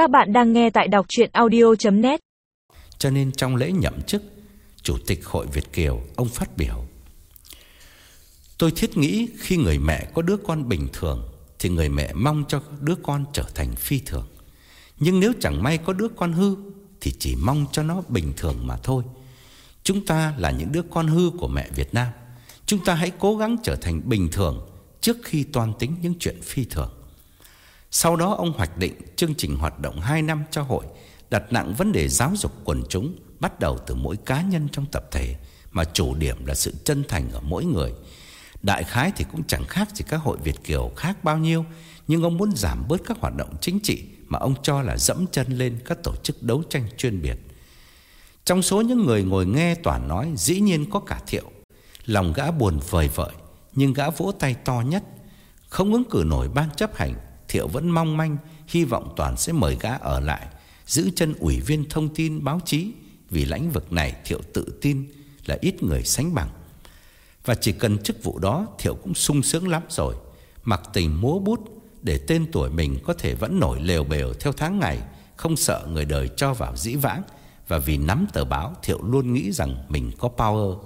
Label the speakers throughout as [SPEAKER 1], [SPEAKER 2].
[SPEAKER 1] Các bạn đang nghe tại đọc chuyện audio.net
[SPEAKER 2] Cho nên trong lễ nhậm chức, Chủ tịch Hội Việt Kiều, Ông phát biểu, Tôi thiết nghĩ khi người mẹ có đứa con bình thường, Thì người mẹ mong cho đứa con trở thành phi thường. Nhưng nếu chẳng may có đứa con hư, Thì chỉ mong cho nó bình thường mà thôi. Chúng ta là những đứa con hư của mẹ Việt Nam. Chúng ta hãy cố gắng trở thành bình thường Trước khi toan tính những chuyện phi thường. Sau đó ông hoạch định chương trình hoạt động 2 năm cho hội, Đặt nặng vấn đề giáo dục quần chúng, Bắt đầu từ mỗi cá nhân trong tập thể, Mà chủ điểm là sự chân thành ở mỗi người. Đại khái thì cũng chẳng khác gì các hội Việt Kiều khác bao nhiêu, Nhưng ông muốn giảm bớt các hoạt động chính trị Mà ông cho là dẫm chân lên các tổ chức đấu tranh chuyên biệt. Trong số những người ngồi nghe Toàn nói, Dĩ nhiên có cả Thiệu. Lòng gã buồn vời vợi, Nhưng gã vỗ tay to nhất, Không ứng cử nổi ban chấp hành. Thiệu vẫn mong manh, Hy vọng Toàn sẽ mời gã ở lại, Giữ chân ủy viên thông tin báo chí, Vì lãnh vực này Thiệu tự tin Là ít người sánh bằng. Và chỉ cần chức vụ đó, Thiệu cũng sung sướng lắm rồi. Mặc tình múa bút, Để tên tuổi mình có thể vẫn nổi lều bều Theo tháng ngày, Không sợ người đời cho vào dĩ vãng. Và vì nắm tờ báo, Thiệu luôn nghĩ rằng mình có power.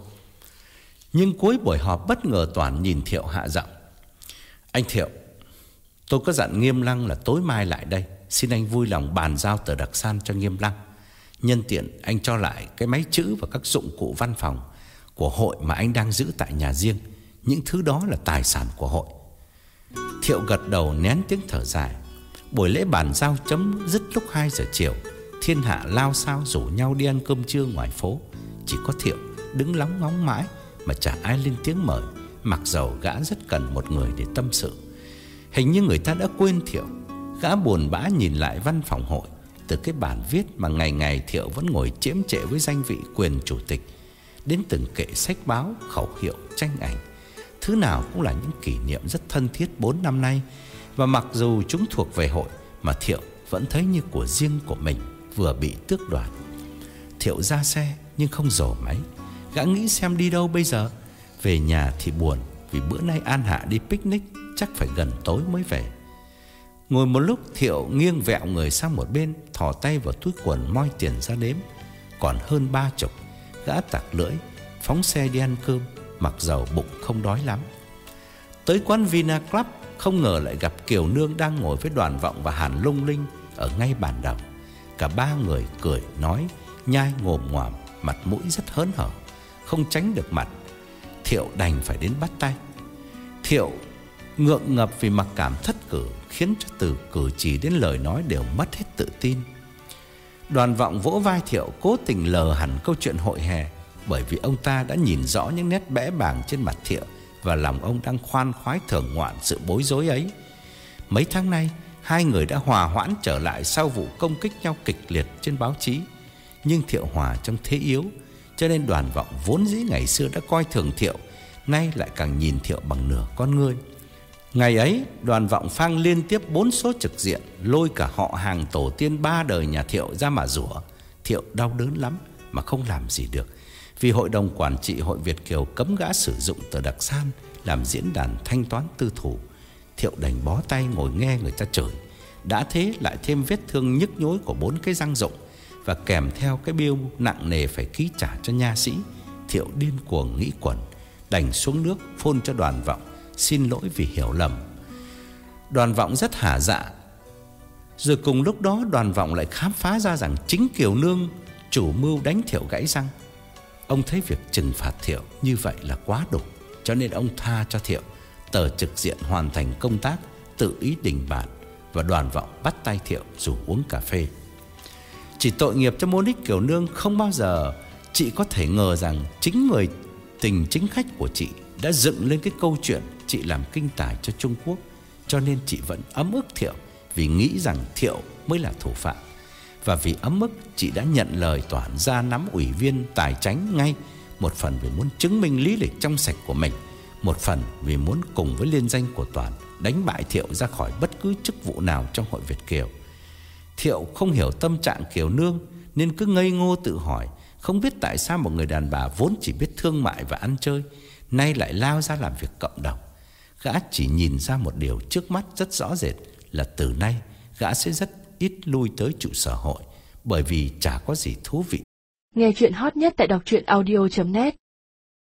[SPEAKER 2] Nhưng cuối buổi họp bất ngờ Toàn nhìn Thiệu hạ giọng. Anh Thiệu Tôi có dặn Nghiêm Lăng là tối mai lại đây. Xin anh vui lòng bàn giao tờ đặc san cho Nghiêm Lăng. Nhân tiện, anh cho lại cái máy chữ và các dụng cụ văn phòng Của hội mà anh đang giữ tại nhà riêng. Những thứ đó là tài sản của hội. Thiệu gật đầu nén tiếng thở dài. Buổi lễ bàn giao chấm dứt lúc 2 giờ chiều. Thiên hạ lao sao rủ nhau đi ăn cơm trưa ngoài phố. Chỉ có Thiệu đứng lóng ngóng mãi Mà chả ai lên tiếng mời. Mặc dầu gã rất cần một người để tâm sự. Hình như người ta đã quên Thiệu. Gã buồn bã nhìn lại văn phòng hội. Từ cái bản viết mà ngày ngày Thiệu vẫn ngồi chiếm trệ với danh vị quyền chủ tịch Đến từng kệ sách báo, khẩu hiệu, tranh ảnh. Thứ nào cũng là những kỷ niệm rất thân thiết 4 năm nay. Và mặc dù chúng thuộc về hội Mà Thiệu vẫn thấy như của riêng của mình Vừa bị tước đoạt. Thiệu ra xe nhưng không rổ máy. Gã nghĩ xem đi đâu bây giờ? Về nhà thì buồn Vì bữa nay An Hạ đi picnic. Chắc phải gần tối mới về. Ngồi một lúc, Thiệu nghiêng vẹo người sang một bên Thỏ tay vào túi quần moi tiền ra đếm Còn hơn ba chục, Gã tạc lưỡi, Phóng xe đi ăn cơm, Mặc dầu bụng không đói lắm. Tới quán Vina Club, Không ngờ lại gặp Kiều Nương đang ngồi với đoàn vọng và Hàn Lung Linh Ở ngay bàn đầu. Cả ba người cười, nói, Nhai ngồm ngoàm, Mặt mũi rất hớn hở, Không tránh được mặt. Thiệu đành phải đến bắt tay. Thiệu ngượng ngập vì mặc cảm thất cử Khiến cho từ cử chỉ đến lời nói đều mất hết tự tin. Đoàn vọng vỗ vai Thiệu cố tình lờ hẳn câu chuyện hội hè, Bởi vì ông ta đã nhìn rõ những nét bẽ bàng trên mặt Thiệu Và lòng ông đang khoan khoái thưởng ngoạn sự bối rối ấy. Mấy tháng nay, Hai người đã hòa hoãn trở lại sau vụ công kích nhau kịch liệt trên báo chí. Nhưng Thiệu Hòa trong thế yếu, Cho nên đoàn vọng vốn dĩ ngày xưa đã coi thường Thiệu, Nay lại càng nhìn Thiệu bằng nửa con người. Ngày ấy, đoàn vọng phang liên tiếp bốn số trực diện, Lôi cả họ hàng tổ tiên ba đời nhà Thiệu ra mà rủa. Thiệu đau đớn lắm mà không làm gì được. Vì hội đồng quản trị hội Việt Kiều cấm gã sử dụng tờ đặc san Làm diễn đàn thanh toán tư thủ Thiệu đành bó tay ngồi nghe người ta chửi. Đã thế lại thêm vết thương nhức nhối của bốn cái răng rộng Và kèm theo cái biêu nặng nề phải ký trả cho nha sĩ. Thiệu điên cuồng nghĩ quẩn, Đành xuống nước phun cho đoàn vọng. Xin lỗi vì hiểu lầm. Đoàn vọng rất hả dạ. Rồi cùng lúc đó, đoàn vọng lại khám phá ra rằng Chính Kiều Nương chủ mưu đánh Thiệu gãy răng. Ông thấy việc trừng phạt Thiệu như vậy là quá đủ, Cho nên ông tha cho Thiệu Tờ trực diện hoàn thành công tác Tự ý đình bản Và đoàn vọng bắt tay Thiệu rủ uống cà phê. Chỉ tội nghiệp cho Monique Kiều Nương Không bao giờ chị có thể ngờ rằng Chính người tình chính khách của chị đã dựng lên cái câu chuyện chị làm kinh tài cho Trung Quốc, Cho nên chị vẫn ấm ức Thiệu Vì nghĩ rằng Thiệu mới là thủ phạm. Và vì ấm ức, chị đã nhận lời Toản ra nắm ủy viên tài tránh ngay, Một phần vì muốn chứng minh lý lịch trong sạch của mình, Một phần vì muốn cùng với liên danh của Toản Đánh bại Thiệu ra khỏi bất cứ chức vụ nào trong hội Việt Kiều. Thiệu không hiểu tâm trạng Kiều Nương, Nên cứ ngây ngô tự hỏi, Không biết tại sao một người đàn bà vốn chỉ biết thương mại và ăn chơi Nay lại lao ra làm việc cộng đồng Gã chỉ nhìn ra một điều trước mắt rất rõ rệt Là từ nay gã sẽ rất ít lui tới trụ sở hội, bởi vì chả có gì thú vị.
[SPEAKER 3] Nghe chuyện hot nhất tại đọc truyện audio.net